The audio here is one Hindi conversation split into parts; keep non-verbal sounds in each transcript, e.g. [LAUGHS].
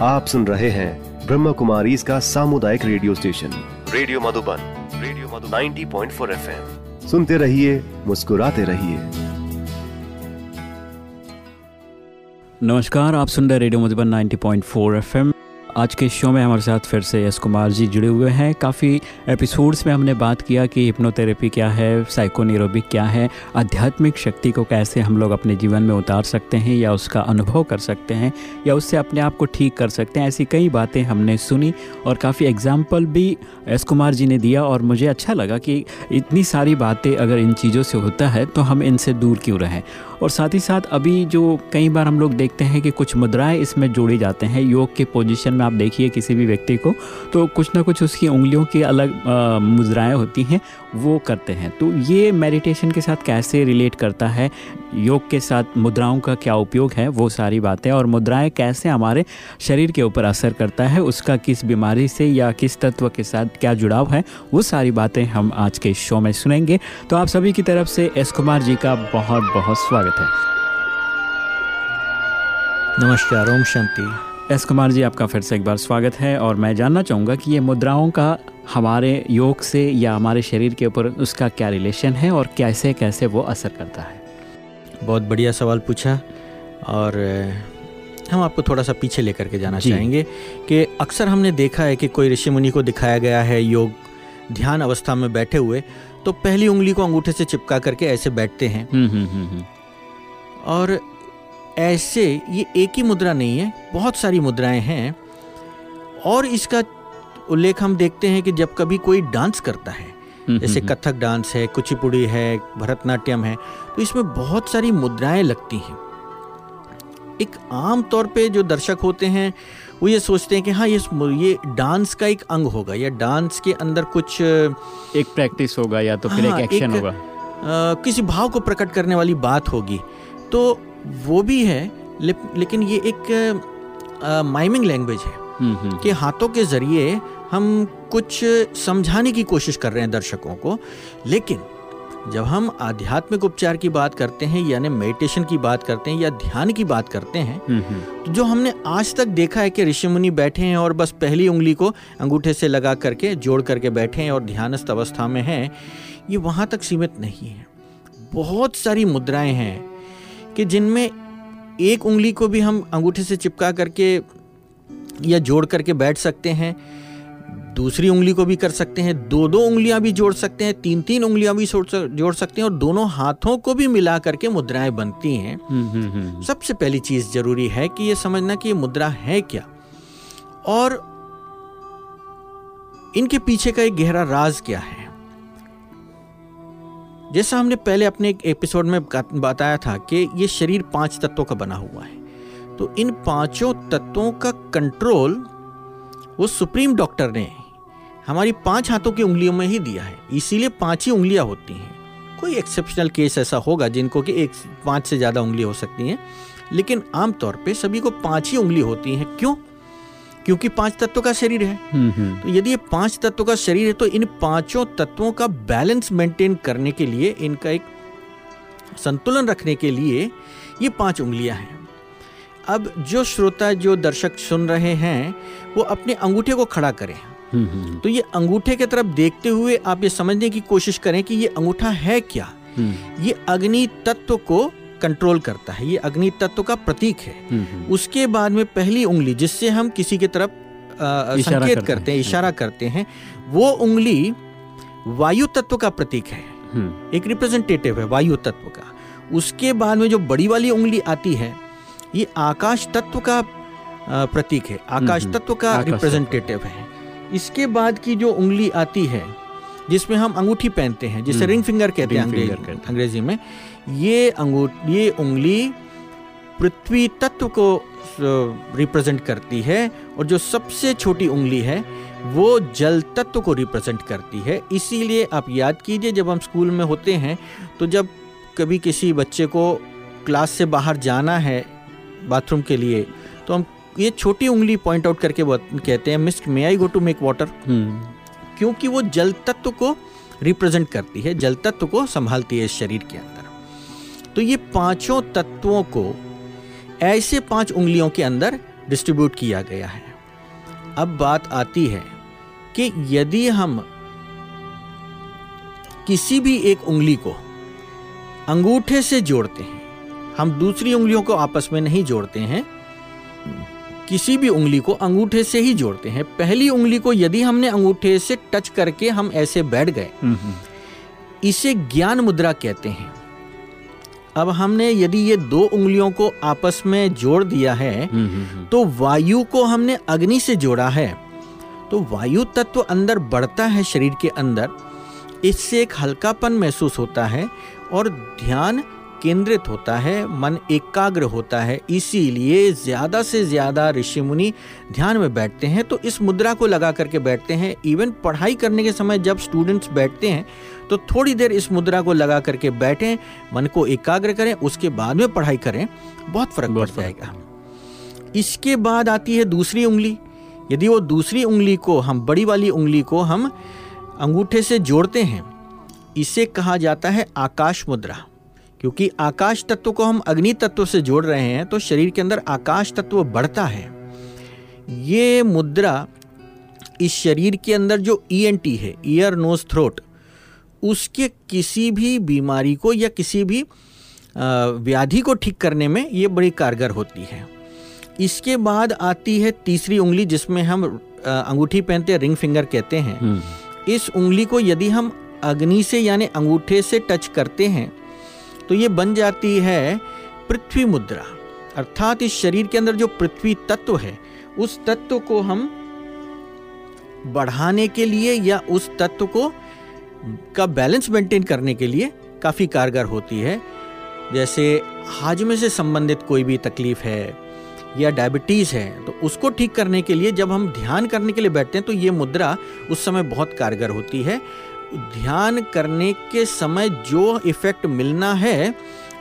आप सुन रहे हैं ब्रह्म कुमारी इसका सामुदायिक radio station. Radio Madhuban radio Madhuban. 90.4 point four F M सुनते रहिए मुस्कुराते रहिए। नमस्कार आप सुन रहे रेडियो मधुबन 90.4 एफएम। आज के शो में हमारे साथ फिर से यश कुमार जी जुड़े हुए हैं। काफ़ी एपिसोड्स में हमने बात किया कि हिप्नोथेरेपी क्या है साइकोनिरोबिक क्या है, आध्यात्मिक शक्ति को कैसे हम लोग अपने जीवन में उतार सकते हैं या उसका अनुभव कर सकते हैं या उससे अपने आप को ठीक कर सकते हैं, ऐसी कई बातें हमने सुनी और काफ़ी एग्ज़ाम्पल भी यश कुमार जी ने दिया और मुझे अच्छा लगा कि इतनी सारी बातें अगर इन चीज़ों से होता है तो हम इनसे दूर क्यों रहें। और साथ ही साथ अभी जो कई बार हम लोग देखते हैं कि कुछ मुद्राएँ इसमें जोड़ी जाते हैं, योग के पोजीशन में आप देखिए किसी भी व्यक्ति को तो कुछ ना कुछ उसकी उंगलियों की अलग मुद्राएँ होती हैं, वो करते हैं। तो ये मेडिटेशन के साथ कैसे रिलेट करता है? योग के साथ मुद्राओं का क्या उपयोग है? वो सारी बातें, और मुद्राएँ कैसे हमारे शरीर के ऊपर असर करता है? उसका किस बीमारी से या किस तत्व के साथ क्या जुड़ाव है? वो सारी बातें हम आज के शो में सुनेंगे। तो आप सभी की तरफ़ से एस कुमार जी का बहुत बहुत स्वागत है। नमस्कार, ओम शांति। एस कुमार जी आपका फिर से एक बार स्वागत है और मैं जानना चाहूँगा कि ये मुद्राओं का हमारे योग से या हमारे शरीर के ऊपर उसका क्या रिलेशन है और कैसे कैसे वो असर करता है? बहुत बढ़िया सवाल पूछा और हम आपको थोड़ा सा पीछे लेकर के जाना चाहेंगे कि अक्सर हमने देखा है कि कोई ऋषि मुनि को दिखाया गया है योग ध्यान अवस्था में बैठे हुए तो पहली उंगली को अंगूठे से चिपका करके ऐसे बैठते हैं। हम्म, हम्म, हम्म, और ऐसे ये एक ही मुद्रा नहीं है बहुत सारी मुद्राएँ हैं। और इसका उल्लेख हम देखते हैं कि जब कभी कोई डांस करता है हम्म, जैसे हम्म, हम्म। कथक डांस है कुचिपुड़ी है भरतनाट्यम है तो इसमें बहुत सारी मुद्राएँ लगती हैं। एक आम तौर पे जो दर्शक होते हैं वो ये सोचते हैं कि हाँ ये ये डांस का एक अंग होगा या डांस के अंदर कुछ एक प्रैक्टिस होगा या तो फिर हाँ, एक एक्शन एक, होगा। आ, किसी भाव को प्रकट करने वाली बात होगी। तो वो भी है ले, लेकिन ये एक माइमिंग लैंग्वेज है हम्म, हम्म। कि हाथों के ज़रिए हम कुछ समझाने की कोशिश कर रहे हैं दर्शकों को लेकिन जब हम आध्यात्मिक उपचार की बात करते हैं यानी मेडिटेशन की बात करते हैं या ध्यान की बात करते हैं हम्म, तो जो हमने आज तक देखा है कि ऋषि मुनि बैठे हैं और बस पहली उंगली को अंगूठे से लगा करके जोड़ करके बैठे हैं और ध्यानस्थ अवस्था में हैं ये वहाँ तक सीमित नहीं है बहुत सारी मुद्राएँ हैं कि जिनमें एक उंगली को भी हम अंगूठे से चिपका करके या जोड़ करके बैठ सकते हैं दूसरी उंगली को भी कर सकते हैं दो दो उंगलियाँ भी जोड़ सकते हैं तीन तीन उंगलियाँ भी जोड़ सकते हैं और दोनों हाथों को भी मिला करके मुद्राएँ बनती हैं। हम्म, हम्म, हम्म, सबसे पहली चीज़ ज़रूरी है कि ये समझना कि ये मुद्रा है क्या। और इनके पीछे का एक गहरा राज क्या है? जैसा हमने पहले अपने एक एपिसोड में बताया था कि ये शरीर पाँच तत्वों का बना हुआ है। तो इन पाँचों तत्वों का कंट्रोल वो सुप्रीम डॉक्टर ने हमारी पाँच हाथों की उंगलियों में ही दिया है। इसीलिए पाँच ही उंगलियाँ होती हैं। कोई एक्सेप्शनल केस ऐसा होगा जिनको कि एक पाँच से ज़्यादा उंगली हो सकती हैं। लेकिन आमतौर पे सभी को पाँच ही उंगली होती हैं। क्यों? क्योंकि पाँच तत्वों का शरीर है। हम्म, हम्म। तो यदि ये पाँच तत्वों का शरीर है तो इन पाँचों तत्वों का बैलेंस मेंटेन करने के लिए इनका एक संतुलन रखने के लिए ये पाँच उंगलियाँ हैं। अब जो श्रोता जो दर्शक सुन रहे हैं वो अपने अंगूठे को खड़ा करें। हम्म, तो ये अंगूठे की तरफ़ देखते हुए आप ये समझने की कोशिश करें कि ये अंगूठा है क्या? ये अग्नि तत्व को कंट्रोल करता है। ये अग्नि तत्व का प्रतीक है। हम्म, हम्म। उसके बाद में पहली उंगली जिससे हम किसी की तरफ़ संकेत करते हैं। इशारा करते हैं वो उंगली वायु तत्व का प्रतीक है। हम्म। एक रिप्रेजेंटेटिव है वायु तत्व का। उसके बाद में जो बड़ी वाली उंगली आती है ये आकाश तत्व का प्रतीक है। आकाश तत्व का रिप्रेजेंटेटिव है। इसके बाद की जो उंगली आती है जिसमें हम अंगूठी पहनते हैं जिसे रिंग फिंगर कहते हैं। अंग्रेज़ी में ये अंगूठ ये उंगली पृथ्वी तत्व को रिप्रेजेंट करती है और जो सबसे छोटी उंगली है वो जल तत्व को रिप्रेजेंट करती है। इसीलिए आप याद कीजिए जब हम स्कूल में होते हैं तो जब कभी किसी बच्चे को क्लास से बाहर जाना है बाथरूम के लिए तो हम ये छोटी उंगली पॉइंट आउट करके कहते हैं miss may I go to make water क्योंकि वो जल तत्व को रिप्रेजेंट करती है जल तत्व को संभालती है इस शरीर के अंदर। तो ये पाँचों तत्वों को ऐसे पाँच उंगलियों के अंदर डिस्ट्रीब्यूट किया गया है। अब बात आती है कि यदि हम किसी भी एक उंगली को अंगूठे से जोड़ते हैं हम दूसरी उंगलियों को आपस में नहीं जोड़ते हैं किसी भी उंगली को अंगूठे से ही जोड़ते हैं। पहली उंगली को यदि हमने अंगूठे से टच करके हम ऐसे बैठ गए हम्म, हम्म। इसे ज्ञान मुद्रा कहते हैं। अब हमने यदि ये दो उंगलियों को आपस में जोड़ दिया है हम्म, हम्म, हम्म। तो वायु को हमने अग्नि से जोड़ा है तो वायु तत्व अंदर बढ़ता है शरीर के अंदर इससे एक हल्कापन महसूस होता है और ध्यान केंद्रित होता है मन एकाग्र होता है इसीलिए ज़्यादा से ज़्यादा ऋषि मुनि ध्यान में बैठते हैं। तो इस मुद्रा को लगा करके बैठते हैं। इवन पढ़ाई करने के समय जब स्टूडेंट्स बैठते हैं तो थोड़ी देर इस मुद्रा को लगा करके बैठें मन को एकाग्र करें उसके बाद में पढ़ाई करें। बहुत फ़र्क पड़ जाएगा इसके बाद आती है दूसरी उंगली। यदि वो दूसरी उंगली को हम बड़ी वाली उंगली को हम अंगूठे से जोड़ते हैं इसे कहा जाता है आकाश मुद्रा। क्योंकि आकाश तत्व को हम अग्नि तत्व से जोड़ रहे हैं तो शरीर के अंदर आकाश तत्व बढ़ता है। ये मुद्रा इस शरीर के अंदर जो ईएनटी है ईयर नोज़ थ्रोट उसके किसी भी बीमारी को या किसी भी व्याधि को ठीक करने में ये बड़ी कारगर होती है। इसके बाद आती है तीसरी उंगली जिसमें हम अंगूठी पहनते हैं रिंग फिंगर कहते हैं। हम्म, इस उंगली को यदि हम अग्नि से यानी अंगूठे से टच करते हैं तो ये बन जाती है पृथ्वी मुद्रा। अर्थात इस शरीर के अंदर जो पृथ्वी तत्व है, उस तत्व को हम बढ़ाने के लिए या उस तत्व को का बैलेंस मेंटेन करने के लिए काफ़ी कारगर होती है। जैसे हाजमे से संबंधित कोई भी तकलीफ़ है या डायबिटीज़ है तो उसको ठीक करने के लिए जब हम ध्यान करने के लिए बैठते हैं तो ये मुद्रा उस समय बहुत कारगर होती है। ध्यान करने के समय जो इफ़ेक्ट मिलना है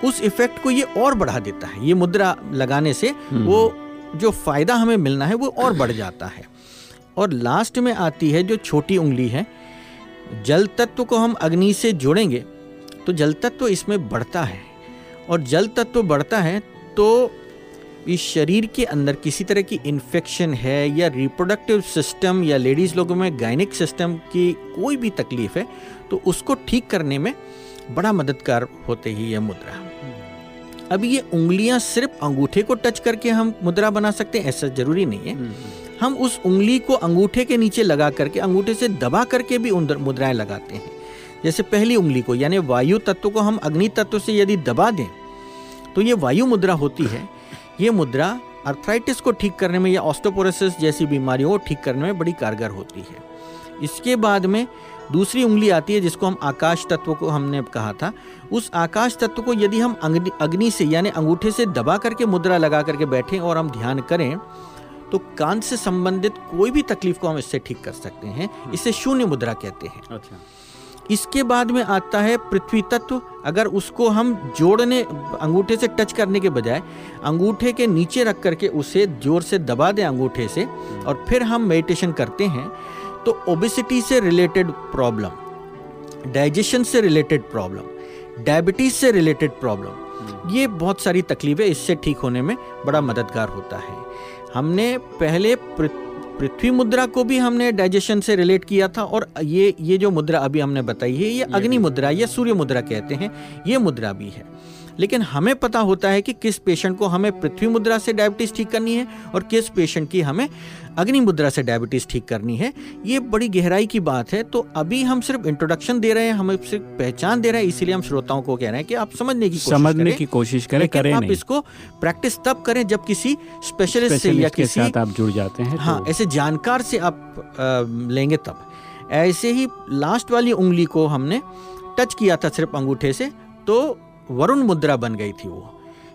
उस इफ़ेक्ट को ये और बढ़ा देता है। ये मुद्रा लगाने से वो जो फ़ायदा हमें मिलना है वो और बढ़ जाता है। और लास्ट में आती है जो छोटी उंगली है जल तत्व को हम अग्नि से जोड़ेंगे तो जल तत्व इसमें बढ़ता है। और जल तत्व बढ़ता है तो इस शरीर के अंदर किसी तरह की इन्फेक्शन है या रिप्रोडक्टिव सिस्टम या लेडीज़ लोगों में गायनिक सिस्टम की कोई भी तकलीफ़ है तो उसको ठीक करने में बड़ा मददगार होते ही यह मुद्रा। अब ये उंगलियाँ सिर्फ़ अंगूठे को टच करके हम मुद्रा बना सकते हैं ऐसा ज़रूरी नहीं है। हम उस उंगली को अंगूठे के नीचे लगा करके अंगूठे से दबा करके भी मुद्राएँ लगाते हैं। जैसे पहली उंगली को यानी वायु तत्व को हम अग्नि तत्व से यदि दबा दें तो ये वायु मुद्रा होती है। ये मुद्रा अर्थराइटिस को ठीक करने में या ऑस्टोपोरोसिस जैसी बीमारियों को ठीक करने में बड़ी कारगर होती है। इसके बाद में दूसरी उंगली आती है जिसको हम आकाश तत्व को हमने कहा था। उस आकाश तत्व को यदि हम अग्नि अग्नि से यानी अंगूठे से दबा करके मुद्रा लगा करके बैठें और हम ध्यान करें तो कान से संबंधित कोई भी तकलीफ़ को हम इससे ठीक कर सकते हैं। इसे शून्य मुद्रा कहते हैं। अच्छा। इसके बाद में आता है पृथ्वी तत्व। अगर उसको हम जोड़ने, अंगूठे से टच करने के बजाय अंगूठे के नीचे रख करके उसे ज़ोर से दबा दें अंगूठे से और फिर हम मेडिटेशन करते हैं तो ओबिसिटी से रिलेटेड प्रॉब्लम डाइजेशन से रिलेटेड प्रॉब्लम डायबिटीज़ से रिलेटेड प्रॉब्लम ये बहुत सारी तकलीफें इससे ठीक होने में बड़ा मददगार होता है। हमने पहले पृथ्वी मुद्रा को भी हमने डाइजेशन से रिलेट किया था और ये ये जो मुद्रा अभी हमने बताई है ये अग्नि मुद्रा या सूर्य मुद्रा कहते हैं ये मुद्रा भी है। लेकिन हमें पता होता है कि किस पेशेंट को हमें पृथ्वी मुद्रा से डायबिटीज़ ठीक करनी है और किस पेशेंट की हमें अग्नि मुद्रा से डायबिटीज़ ठीक करनी है। ये बड़ी गहराई की बात है तो अभी हम सिर्फ़ इंट्रोडक्शन दे रहे हैं हम सिर्फ़ पहचान दे रहे हैं इसीलिए हम श्रोताओं को कह रहे हैं कि आप समझने की कोशिश समझने की कोशिश करें करें आप इसको प्रैक्टिस तब करें जब किसी स्पेशलिस्ट से या किसी साथ आप जुड़ जाते हैं हाँ तो ऐसे जानकार से आप लेंगे तब। ऐसे ही लास्ट वाली उंगली को हमने टच किया था सिर्फ़ अंगूठे से तो वरुण मुद्रा बन गई थी वो।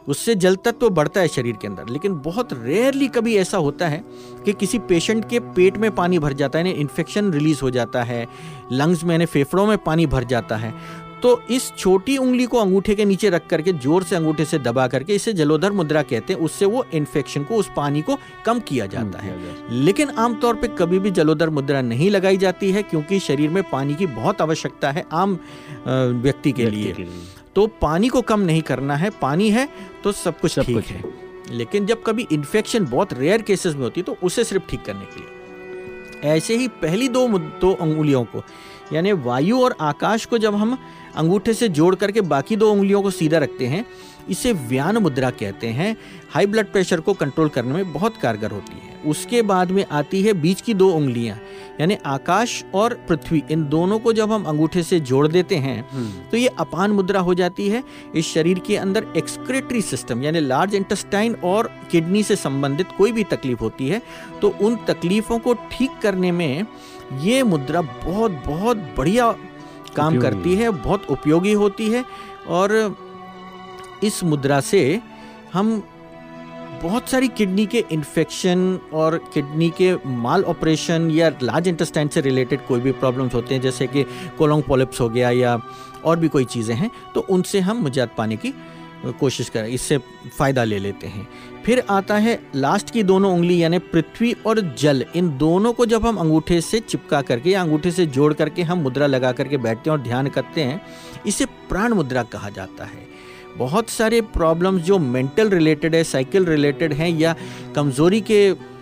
उससे जल तत्व तो बढ़ता है शरीर के अंदर लेकिन बहुत रेयरली कभी ऐसा होता है कि किसी पेशेंट के पेट में पानी भर जाता है यानी इन्फेक्शन रिलीज़ हो जाता है लंग्स में यानी फेफड़ों में पानी भर जाता है। तो इस छोटी उंगली को अंगूठे के नीचे रख करके ज़ोर से अंगूठे से दबा करके इसे जलोधर मुद्रा कहते हैं उससे वो इन्फेक्शन को उस पानी को कम किया जाता है। लेकिन आमतौर पे कभी भी जलोधर मुद्रा नहीं लगाई जाती है क्योंकि शरीर में पानी की बहुत आवश्यकता है आम व्यक्ति के लिए। तो पानी को कम नहीं करना है पानी है तो सब कुछ सब ठीक कुछ है। लेकिन जब कभी इन्फेक्शन बहुत रेयर केसेस में होती है तो उसे सिर्फ़ ठीक करने के लिए। ऐसे ही पहली दो दो अंगुलियों को यानी वायु और आकाश को जब हम अंगूठे से जोड़ करके बाकी दो उंगलियों को सीधा रखते हैं इसे व्यान मुद्रा कहते हैं। हाई ब्लड प्रेशर को कंट्रोल करने में बहुत कारगर होती है। उसके बाद में आती है बीच की दो उंगलियाँ यानी आकाश और पृथ्वी इन दोनों को जब हम अंगूठे से जोड़ देते हैं हम्म। तो ये अपान मुद्रा हो जाती है इस शरीर के अंदर एक्सक्रेटरी सिस्टम यानी लार्ज इंटेस्टाइन और किडनी से संबंधित कोई भी तकलीफ़ होती है तो उन तकलीफों को ठीक करने में ये मुद्रा बहुत बहुत बढ़िया काम करती है बहुत उपयोगी होती है और इस मुद्रा से हम बहुत सारी किडनी के इन्फेक्शन और किडनी के माल ऑपरेशन या लार्ज इंटेस्टाइन से रिलेटेड कोई भी प्रॉब्लम्स होते हैं, जैसे कि कोलोंग पोलिप्स हो गया या और भी कोई चीज़ें हैं तो उनसे हम मुजात पाने की कोशिश करें, इससे फ़ायदा ले लेते हैं। फिर आता है लास्ट की दोनों उंगली यानी पृथ्वी और जल। इन दोनों को जब हम अंगूठे से चिपका करके या अंगूठे से जोड़ करके हम मुद्रा लगा करके बैठते हैं और ध्यान करते हैं, इसे प्राण मुद्रा कहा जाता है। बहुत सारे प्रॉब्लम्स जो मेंटल रिलेटेड है साइकिल रिलेटेड हैं या कमज़ोरी के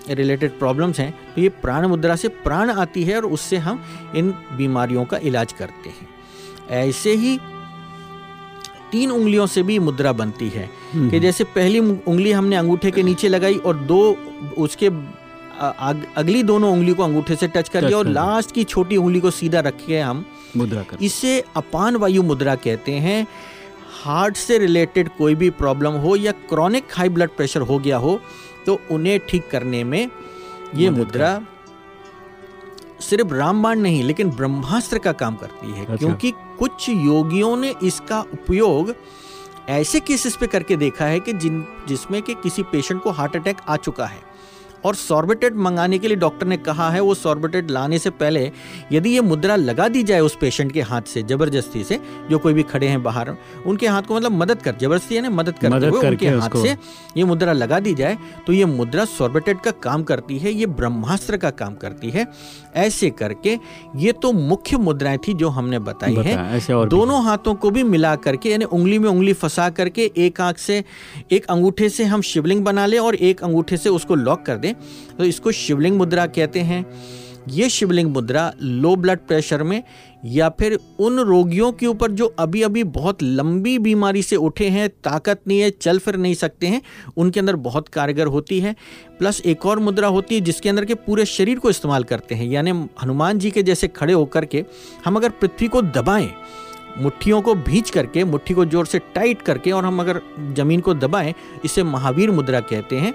रिलेटेड प्रॉब्लम्स हैं तो ये प्राण मुद्रा से प्राण आती है और उससे हम इन बीमारियों का इलाज करते हैं। ऐसे ही तीन उंगलियों से भी मुद्रा बनती है हम्म। कि जैसे पहली उंगली हमने अंगूठे के नीचे लगाई और दो उसके अग, अगली दोनों उंगली को अंगूठे से टच कर लिया और लास्ट की छोटी उंगली को सीधा रखे हम मुद्रा कर इसे अपान वायु मुद्रा कहते हैं। हार्ट से रिलेटेड कोई भी प्रॉब्लम हो या क्रॉनिक हाई ब्लड प्रेशर हो गया हो तो उन्हें ठीक करने में ये मुद्रा सिर्फ़ रामबाण नहीं लेकिन ब्रह्मास्त्र का काम करती है अच्छा। क्योंकि कुछ योगियों ने इसका उपयोग ऐसे केसेस पे करके देखा है कि जिन जिसमें कि किसी पेशेंट को हार्ट अटैक आ चुका है और सॉर्बिटेट मंगाने के लिए डॉक्टर ने कहा है वो सॉर्बिटेट लाने से पहले यदि ये मुद्रा लगा दी जाए उस पेशेंट के हाथ से ज़बरदस्ती से जो कोई भी खड़े हैं बाहर उनके हाथ को मतलब मदद कर ज़बरदस्ती है ना मदद करते मदद हुए उनके हाथ से ये मुद्रा लगा दी जाए तो ये मुद्रा सॉर्बिटेट का काम करती है ये ब्रह्मास्त्र का काम करती है। ऐसे करके ये तो मुख्य मुद्राएँ थी जो हमने बताई है। दोनों हाथों को भी मिला करके यानी उंगली में उंगली फंसा करके एक आँख से एक अंगूठे से हम शिवलिंग बना ले और एक अंगूठे से उसको लॉक कर दें। तो इसको शिवलिंग मुद्रा कहते हैं। ये शिवलिंग मुद्रा लो ब्लड प्रेशर में या फिर उन रोगियों के ऊपर जो अभी अभी बहुत लंबी बीमारी से उठे हैं, ताकत नहीं है, चल फिर नहीं सकते हैं, उनके अंदर बहुत कारगर होती है। प्लस एक और मुद्रा होती है जिसके अंदर के पूरे शरीर को इस्तेमाल करते हैं, यानी हनुमान जी के जैसे खड़े होकर के हम अगर पृथ्वी को दबाएँ, मुट्ठियों को भींच करके, मुट्ठी को ज़ोर से टाइट करके और हम अगर ज़मीन को दबाएँ, इसे महावीर मुद्रा कहते हैं।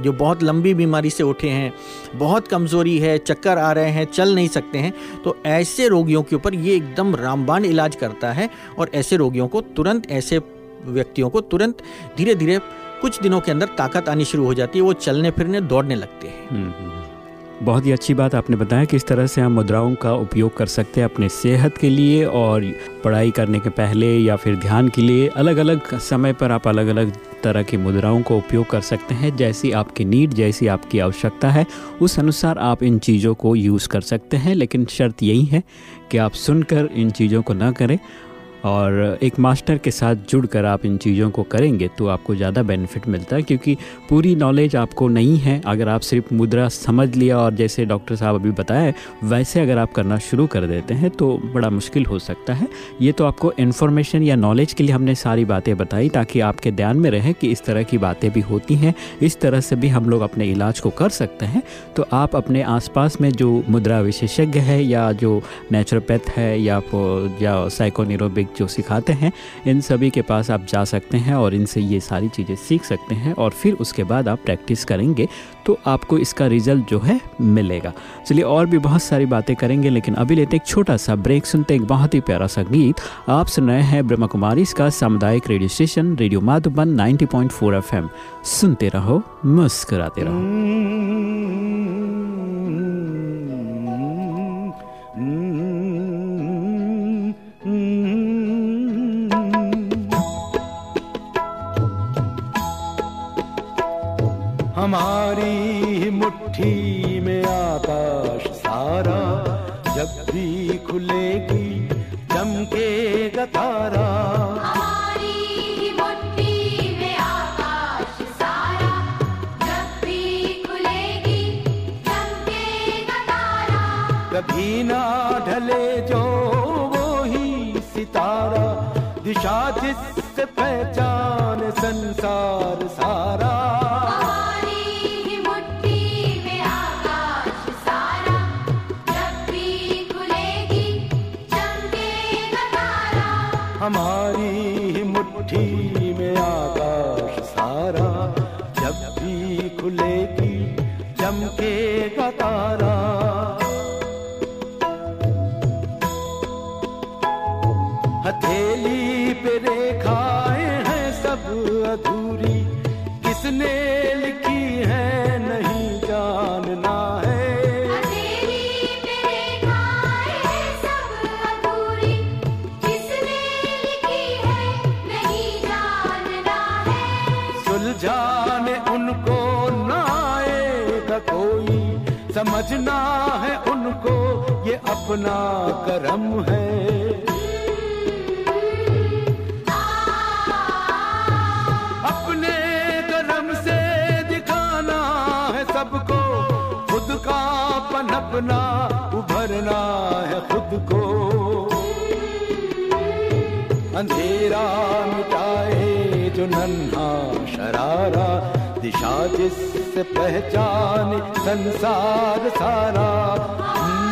जो बहुत लंबी बीमारी से उठे हैं बहुत कमज़ोरी है चक्कर आ रहे हैं चल नहीं सकते हैं तो ऐसे रोगियों के ऊपर ये एकदम रामबाण इलाज करता है और ऐसे रोगियों को तुरंत ऐसे व्यक्तियों को तुरंत धीरे धीरे कुछ दिनों के अंदर ताकत आनी शुरू हो जाती है वो चलने फिरने दौड़ने लगते हैं हम्म, हम्म, हम्म। बहुत ही अच्छी बात आपने बताया कि इस तरह से हम मुद्राओं का उपयोग कर सकते हैं अपने सेहत के लिए और पढ़ाई करने के पहले या फिर ध्यान के लिए अलग अलग समय पर आप अलग अलग तरह की मुद्राओं का उपयोग कर सकते हैं, जैसी आपकी नीड, जैसी आपकी आवश्यकता है। उस अनुसार आप इन चीज़ों को यूज़ कर सकते हैं, लेकिन शर्त यही है कि आप सुनकर इन चीज़ों को ना करें। और एक मास्टर के साथ जुड़कर आप इन चीज़ों को करेंगे तो आपको ज़्यादा बेनिफिट मिलता है, क्योंकि पूरी नॉलेज आपको नहीं है। अगर आप सिर्फ़ मुद्रा समझ लिया और जैसे डॉक्टर साहब अभी बताया वैसे अगर आप करना शुरू कर देते हैं तो बड़ा मुश्किल हो सकता है। ये तो आपको इन्फॉर्मेशन या नॉलेज के लिए हमने सारी बातें बताई, ताकि आपके ध्यान में रहे कि इस तरह की बातें भी होती हैं, इस तरह से भी हम लोग अपने इलाज को कर सकते हैं। तो आप अपने आसपास में जो मुद्रा विशेषज्ञ है या जो नेचुरोपैथ है या या साइकोनिरोबिक जो सिखाते हैं, इन सभी के पास आप जा सकते हैं और इनसे ये सारी चीज़ें सीख सकते हैं और फिर उसके बाद आप प्रैक्टिस करेंगे तो आपको इसका रिज़ल्ट जो है मिलेगा। चलिए और भी बहुत सारी बातें करेंगे, लेकिन अभी लेते एक छोटा सा ब्रेक, सुनते एक बहुत ही प्यारा सा गीत। आप सुन रहे हैं ब्रह्मा कुमारी, इसका सामुदायिक radio station, radio Madhuban 90.4 FM. सुनते रहो, मुस्कुराते रहो। हमारी मुट्ठी में आकाश सारा जब भी खुलेगी चमके तारा। कभी ना ढले जो वो ही सितारा दिशा जिस पहचान संसार सा अपना करम है। अपने करम से दिखाना है सबको, खुद का पनपना, उभरना है खुद को। अंधेरा मिटाए जो नन्हा, शरारा, दिशा जिससे पहचान संसार सारा।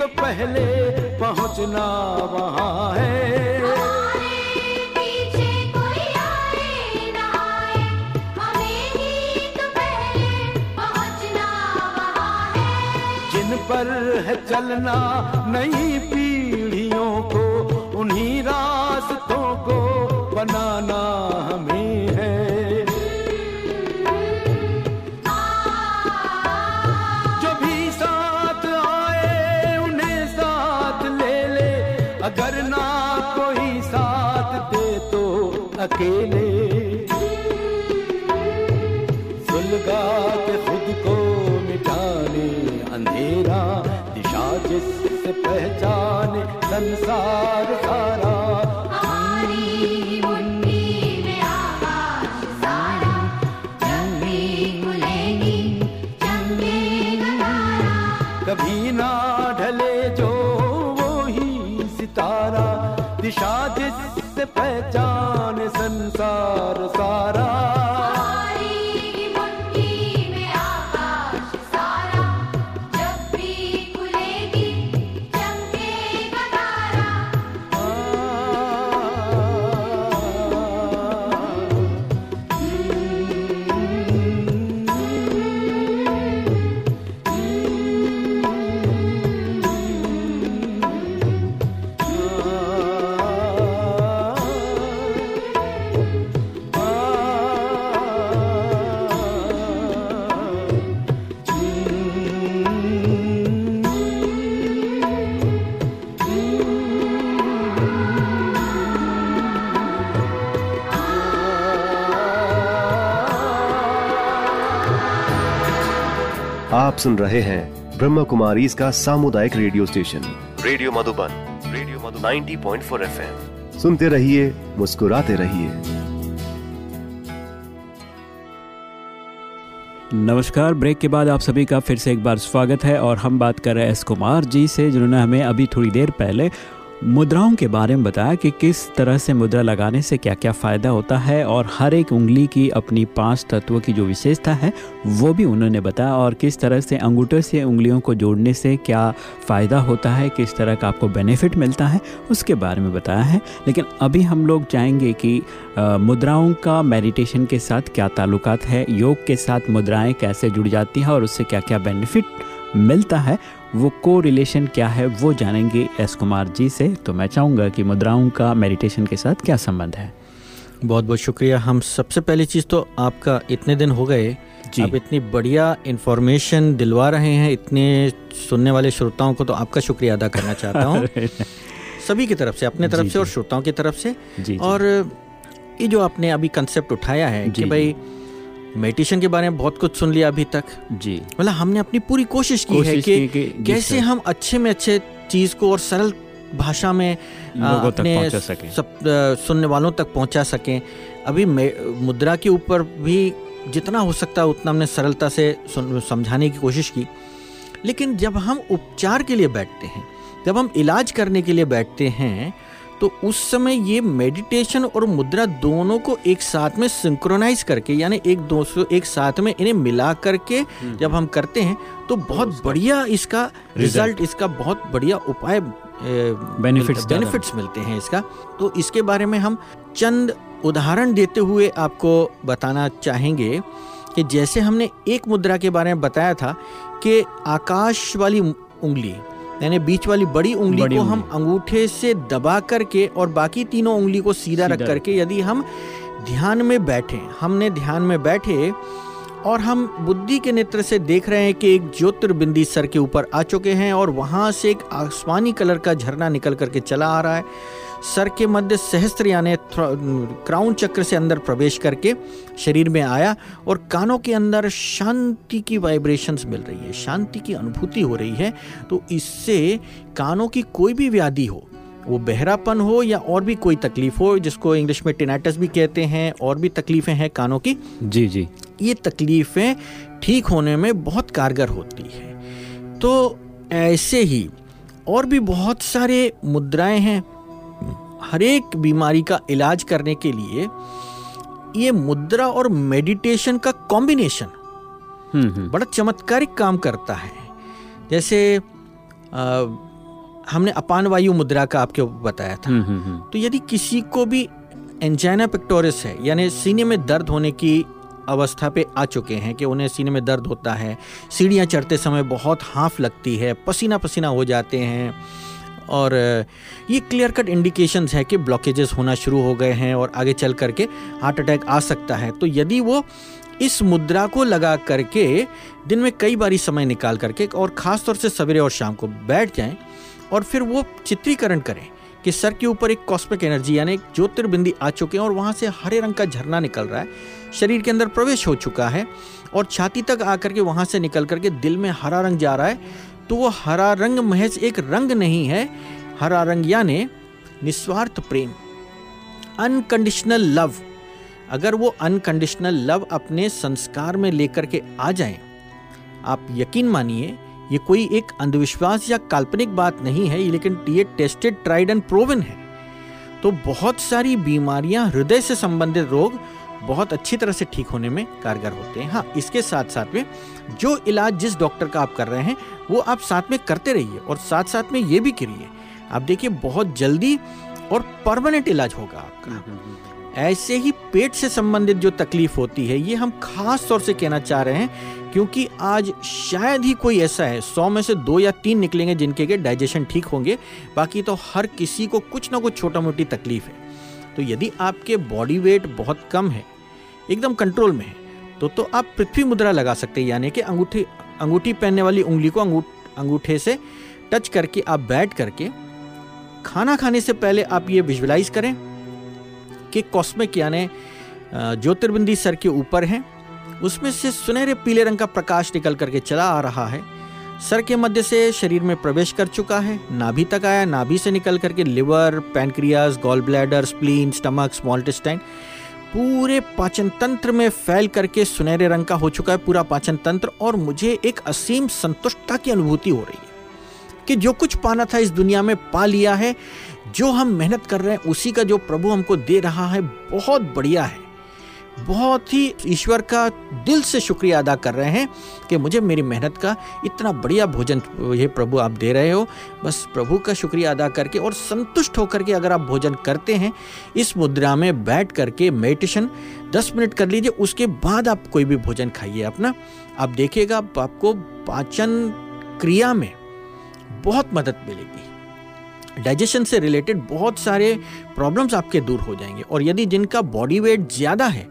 तो पहले पहुँचना वहाँ है। पर है चलना नई पीढ़ियों को, उन्हीं रास्तों को बनाना दिशा जिस पहचान संसार। आप सुन रहे हैं ब्रह्म कुमारी इसका सामुदायिक radio station. Radio Madhuban radio Madhu 90.4 FM. सुनते रहिए मुस्कुराते रहिए। नमस्कार ब्रेक के बाद आप सभी का फिर से एक बार स्वागत है और हम बात कर रहे हैं एस कुमार जी से जिन्होंने हमें अभी थोड़ी देर पहले मुद्राओं के बारे में बताया कि किस तरह से मुद्रा लगाने से क्या क्या फ़ायदा होता है और हर एक उंगली की अपनी पाँच तत्वों की जो विशेषता है, वो भी उन्होंने बताया और किस तरह से अंगूठे से उंगलियों को जोड़ने से क्या फ़ायदा होता है, किस तरह का आपको बेनिफिट मिलता है, उसके बारे में बताया है। लेकिन अभी हम लोग चाहेंगे कि मुद्राओं का मेडिटेशन के साथ क्या ताल्लुकात है, योग के साथ मुद्राएँ कैसे जुड़ जाती हैं और उससे क्या क्या बेनिफिट मिलता है वो को रिलेशन क्या है वो जानेंगे एस कुमार जी से। तो मैं चाहूँगा कि मुद्राओं का मेडिटेशन के साथ क्या संबंध है? बहुत बहुत शुक्रिया। हम सबसे पहली चीज़ तो आपका इतने दिन हो गए। जी। आप इतनी बढ़िया इन्फॉर्मेशन दिलवा रहे हैं इतने सुनने वाले श्रोताओं को तो आपका शुक्रिया अदा करना चाहता हूँ। [LAUGHS] सभी की तरफ़ से अपने तरफ़ से और श्रोताओं की तरफ़ से। और ये जो आपने अभी कंसेप्ट उठाया है कि भाई मेडिटेशन के बारे में बहुत कुछ सुन लिया अभी तक। जी। मतलब हमने अपनी पूरी कोशिश की है कोशिश कि, की कि कैसे हम अच्छे में अच्छे चीज़ को और सरल भाषा में लोगों तक पहुँचा सकें। सब सुनने वालों तक पहुँचा सकें। अभी मुद्रा के ऊपर भी जितना हो सकता है उतना हमने सरलता से समझाने की कोशिश की। लेकिन जब हम उपचार के लिए बैठते हैं जब हम इलाज करने के लिए बैठते हैं तो उस समय ये मेडिटेशन और मुद्रा दोनों को एक साथ में सिंक्रोनाइज करके यानी एक दूसरे एक साथ में इन्हें मिला करके जब हम करते हैं तो बहुत बढ़िया इसका रिज़ल्ट इसका बहुत बढ़िया उपाय ज़्यादा। बेनिफिट्स मिलते हैं इसका। तो इसके बारे में हम चंद उदाहरण देते हुए आपको बताना चाहेंगे कि जैसे हमने एक मुद्रा के बारे में बताया था कि आकाश वाली उंगली यानी बीच वाली बड़ी उंगली बड़ी को हम अंगूठे से दबा करके और बाकी तीनों उंगली को सीधा सीधा रख करके यदि हम ध्यान में बैठे हमने ध्यान में बैठे और हम बुद्धि के नेत्र से देख रहे हैं कि एक ज्योतिर्बिंदी सर के ऊपर आ चुके हैं और वहाँ से एक आसमानी कलर का झरना निकल करके चला आ रहा है। सर के मध्य सहस्त्र यानी क्राउन चक्र से अंदर प्रवेश करके शरीर में आया और कानों के अंदर शांति की वाइब्रेशंस मिल रही है शांति की अनुभूति हो रही है तो इससे कानों की कोई भी व्याधि हो वो बहरापन हो या और भी कोई तकलीफ़ हो जिसको इंग्लिश में टिनाइटस भी कहते हैं और भी तकलीफें हैं कानों की जी जी। ये तकलीफें ठीक होने में बहुत कारगर होती है। तो ऐसे ही और भी बहुत सारे मुद्राएँ हैं हर एक बीमारी का इलाज करने के लिए ये मुद्रा और मेडिटेशन का कॉम्बिनेशन हम्म हम्म। बड़ा चमत्कारिक काम करता है। जैसे आ, हमने अपान वायु मुद्रा का आपको बताया था। हम्म तो यदि किसी को भी एंजाइना पेक्टोरिस है यानी सीने में दर्द होने की अवस्था पे आ चुके हैं कि उन्हें सीने में दर्द होता है सीढ़ियाँ चढ़ते समय बहुत हाँफ लगती है पसीना पसीना हो जाते हैं और ये क्लियर कट इंडिकेशंस है कि ब्लॉकेजेस होना शुरू हो गए हैं और आगे चल करके हार्ट अटैक आ सकता है। तो यदि वो इस मुद्रा को लगा करके दिन में कई बारी समय निकाल करके और ख़ास तौर से सवेरे और शाम को बैठ जाएँ और फिर वो चित्रीकरण करें कि सर के ऊपर एक कॉस्मिक एनर्जी यानी एक ज्योतिर्बिंदी आ चुके हैं और वहाँ से हरे रंग का झरना निकल रहा है, शरीर के अंदर प्रवेश हो चुका है और छाती तक आकर के वहाँ से निकल करके दिल में हरा रंग जा रहा है तो वो हरा रंग महज एक रंग नहीं है। हरा रंग यानी निस्वार्थ प्रेम अनकंडीशनल लव अगर वो अनकंडीशनल लव अपने संस्कार में लेकर के आ जाए, आप यकीन मानिए, ये कोई एक अंधविश्वास या काल्पनिक बात नहीं है, लेकिन ये टेस्टेड ट्राइड एंड प्रोवन है। तो बहुत सारी बीमारियाँ हृदय से संबंधित रोग बहुत अच्छी तरह से ठीक होने में कारगर होते हैं। हाँ इसके साथ साथ में जो इलाज जिस डॉक्टर का आप कर रहे हैं वो आप साथ में करते रहिए और साथ साथ में ये भी करिए। आप देखिए बहुत जल्दी और परमानेंट इलाज होगा आपका। ऐसे ही पेट से संबंधित जो तकलीफ़ होती है ये हम खास तौर से कहना चाह रहे हैं क्योंकि आज शायद ही कोई ऐसा है सौ में से दो या तीन निकलेंगे जिनके के डाइजेशन ठीक होंगे बाकी तो हर किसी को कुछ ना कुछ छोटा मोटी तकलीफ़ है। तो यदि आपके बॉडी वेट बहुत कम है, एकदम कंट्रोल में है तो तो आप पृथ्वी मुद्रा लगा सकते हैं, यानी कि अंगूठी अंगूठी पहनने वाली उंगली को अंगूठे से टच करके आप बैठ करके खाना खाने से पहले आप ये विजुलाइज करें कि कॉस्मिक यानी ज्योतिर्बिंदी सर के ऊपर है, उसमें से सुनहरे पीले रंग का प्रकाश निकल करके चला आ रहा है सर के मध्य से शरीर में प्रवेश कर चुका है। नाभि तक आया, नाभि से निकल करके liver pancreas gall bladder spleen stomach small intestine पूरे पाचन तंत्र में फैल करके सुनहरे रंग का हो चुका है पूरा पाचन तंत्र और मुझे एक असीम संतुष्टता की अनुभूति हो रही है कि जो कुछ पाना था इस दुनिया में पा लिया है, जो हम मेहनत कर रहे हैं, उसी का जो प्रभु हमको दे रहा है, बहुत बढ़िया है। बहुत ही ईश्वर का दिल से शुक्रिया अदा कर रहे हैं कि मुझे मेरी मेहनत का इतना बढ़िया भोजन ये प्रभु आप दे रहे हो। बस प्रभु का शुक्रिया अदा करके और संतुष्ट होकर के अगर आप भोजन करते हैं, इस मुद्रा में बैठ करके मेडिटेशन 10 मिनट कर लीजिए, उसके बाद आप कोई भी भोजन खाइए अपना। आप देखिएगा आपको पाचन क्रिया में बहुत मदद मिलेगी। डाइजेशन से रिलेटेड बहुत सारे प्रॉब्लम्स आपके दूर हो जाएँगे। और यदि जिनका बॉडी वेट ज़्यादा है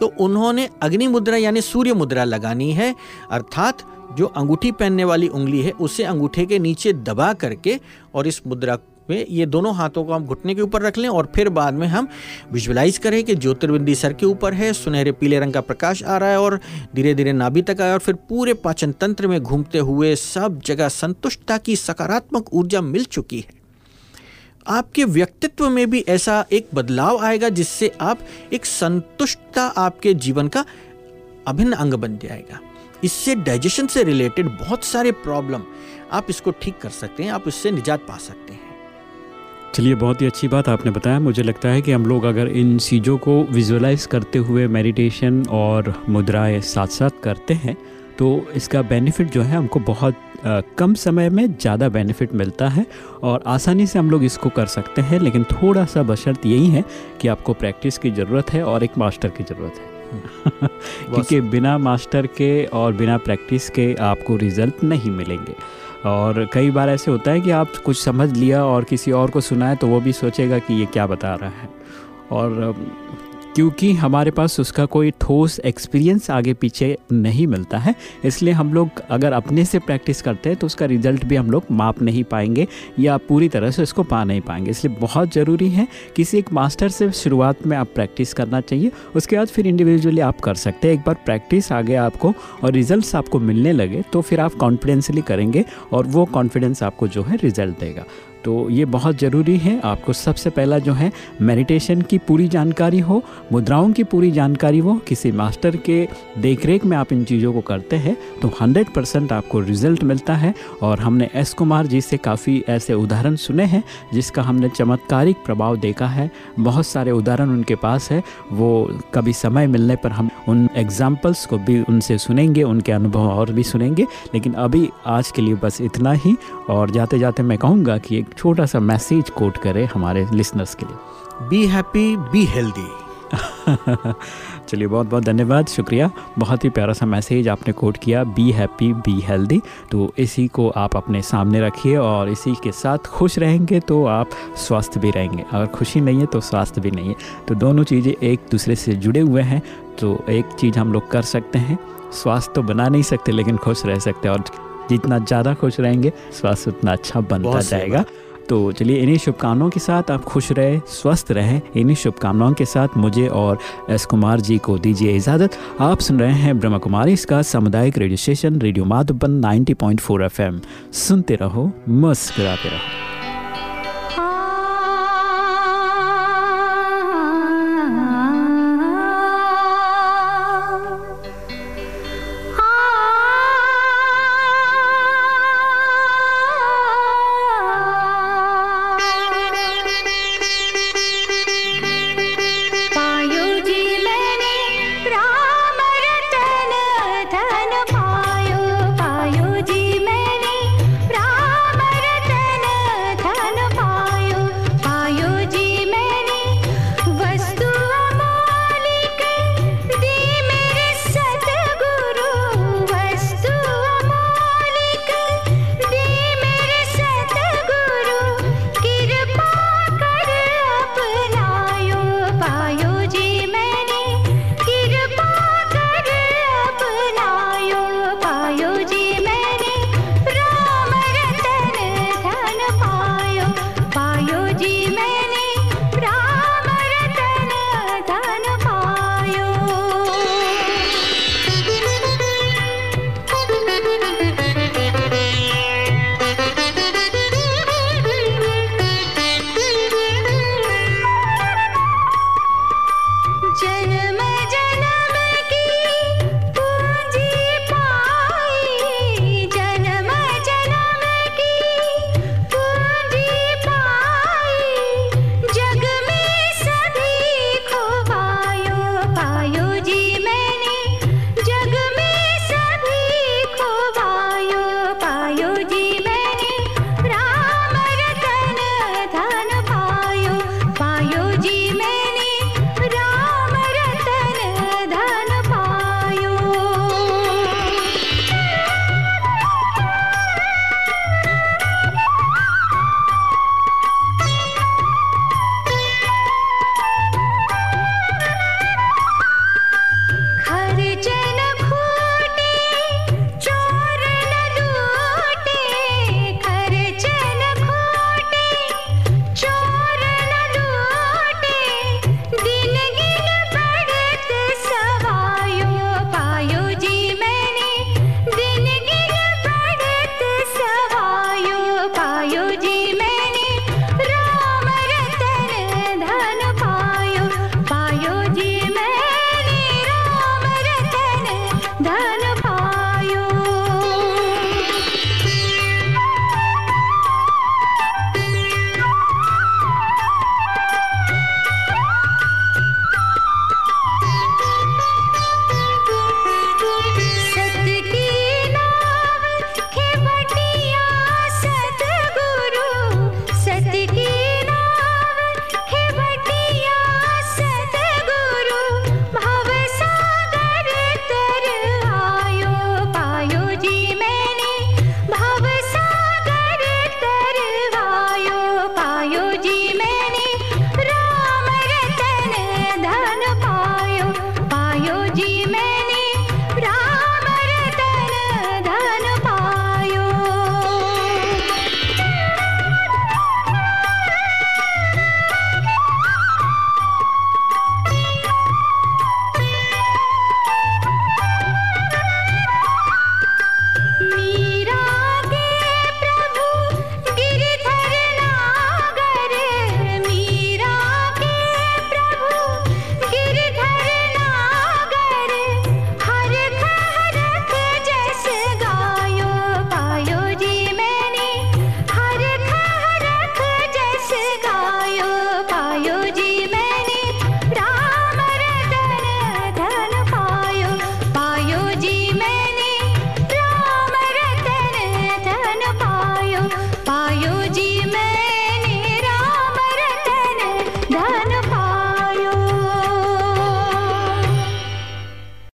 तो उन्होंने अग्नि मुद्रा यानी सूर्य मुद्रा लगानी है, अर्थात जो अंगूठी पहनने वाली उंगली है उसे अंगूठे के नीचे दबा करके और इस मुद्रा में ये दोनों हाथों को हम घुटने के ऊपर रख लें और फिर बाद में हम विजुअलाइज करें कि ज्योतिर्बिंदी सर के ऊपर है, सुनहरे पीले रंग का प्रकाश आ रहा है और धीरे धीरे नाभि तक आया और फिर पूरे पाचन तंत्र में घूमते हुए सब जगह संतुष्टता की सकारात्मक ऊर्जा मिल चुकी है। आपके व्यक्तित्व में भी ऐसा एक बदलाव आएगा जिससे आप एक संतुष्टता आपके जीवन का अभिन्न अंग बन जाएगा। इससे डाइजेशन से रिलेटेड बहुत सारे प्रॉब्लम आप इसको ठीक कर सकते हैं, आप इससे निजात पा सकते हैं। चलिए, बहुत ही अच्छी बात आपने बताया। मुझे लगता है कि हम लोग अगर इन चीज़ों को विजुअलाइज करते हुए मेडिटेशन और मुद्राएँ साथ साथ करते हैं तो इसका बेनिफिट जो है हमको बहुत अ, कम समय में ज़्यादा बेनिफिट मिलता है और आसानी से हम लोग इसको कर सकते हैं लेकिन थोड़ा सा बशर्त यही है कि आपको प्रैक्टिस की ज़रूरत है और एक मास्टर की ज़रूरत है। [LAUGHS] क्योंकि बिना मास्टर के और बिना प्रैक्टिस के आपको रिज़ल्ट नहीं मिलेंगे। और कई बार ऐसे होता है कि आप कुछ समझ लिया और किसी और को सुनाए तो वो भी सोचेगा कि ये क्या बता रहा है। और क्योंकि हमारे पास उसका कोई ठोस एक्सपीरियंस आगे पीछे नहीं मिलता है, इसलिए हम लोग अगर अपने से प्रैक्टिस करते हैं तो उसका रिज़ल्ट भी हम लोग माप नहीं पाएँगे या पूरी तरह से उसको पा नहीं पाएँगे। इसलिए बहुत ज़रूरी है, किसी एक मास्टर से शुरुआत में आप प्रैक्टिस करना चाहिए, उसके बाद फिर इंडिविजुअली आप कर सकते हैं। एक बार प्रैक्टिस आ गया आपको और रिजल्ट्स आपको मिलने लगे तो फिर आप कॉन्फिडेंसली करेंगे और वो कॉन्फिडेंस आपको जो है रिज़ल्ट देगा। तो ये बहुत ज़रूरी है। आपको सबसे पहला जो है मेडिटेशन की पूरी जानकारी हो, मुद्राओं की पूरी जानकारी हो, किसी मास्टर के देखरेख में आप इन चीज़ों को करते हैं तो 100 परसेंट आपको रिज़ल्ट मिलता है। और हमने एस कुमार जी से काफ़ी ऐसे उदाहरण सुने हैं, जिसका हमने चमत्कारिक प्रभाव देखा है। बहुत सारे उदाहरण उनके पास है, वो कभी समय मिलने पर हम उन एग्जाम्पल्स को भी उनसे सुनेंगे, उनके अनुभव और भी सुनेंगे। लेकिन अभी आज के लिए बस इतना ही, और जाते जाते मैं कहूँगा कि एक छोटा सा मैसेज कोट करें हमारे लिसनर्स के लिए। बी हैप्पी बी हेल्दी चलिए बहुत बहुत धन्यवाद शुक्रिया। बहुत ही प्यारा सा मैसेज आपने कोट किया बी हैप्पी बी हेल्दी तो इसी को आप अपने सामने रखिए और इसी के साथ खुश रहेंगे तो आप स्वस्थ भी रहेंगे। अगर खुशी नहीं है तो स्वास्थ्य भी नहीं है। तो दोनों चीज़ें एक दूसरे से जुड़े हुए हैं तो एक चीज़ हम लोग कर सकते हैं। स्वास्थ्य तो बना नहीं सकते लेकिन खुश रह सकते हैं। और जितना ज़्यादा खुश रहेंगे स्वास्थ्य उतना अच्छा बनता जाएगा। तो चलिए इन्हीं शुभकामनाओं के साथ आप खुश रहे स्वस्थ रहें। इन्हीं शुभकामनाओं के साथ मुझे और एस कुमार जी को दीजिए इजाज़त। आप सुन रहे हैं ब्रह्म कुमारी इसका सामुदायिक radio station radio Madhuban 90.4 FM. सुनते रहो मस्कते रहो।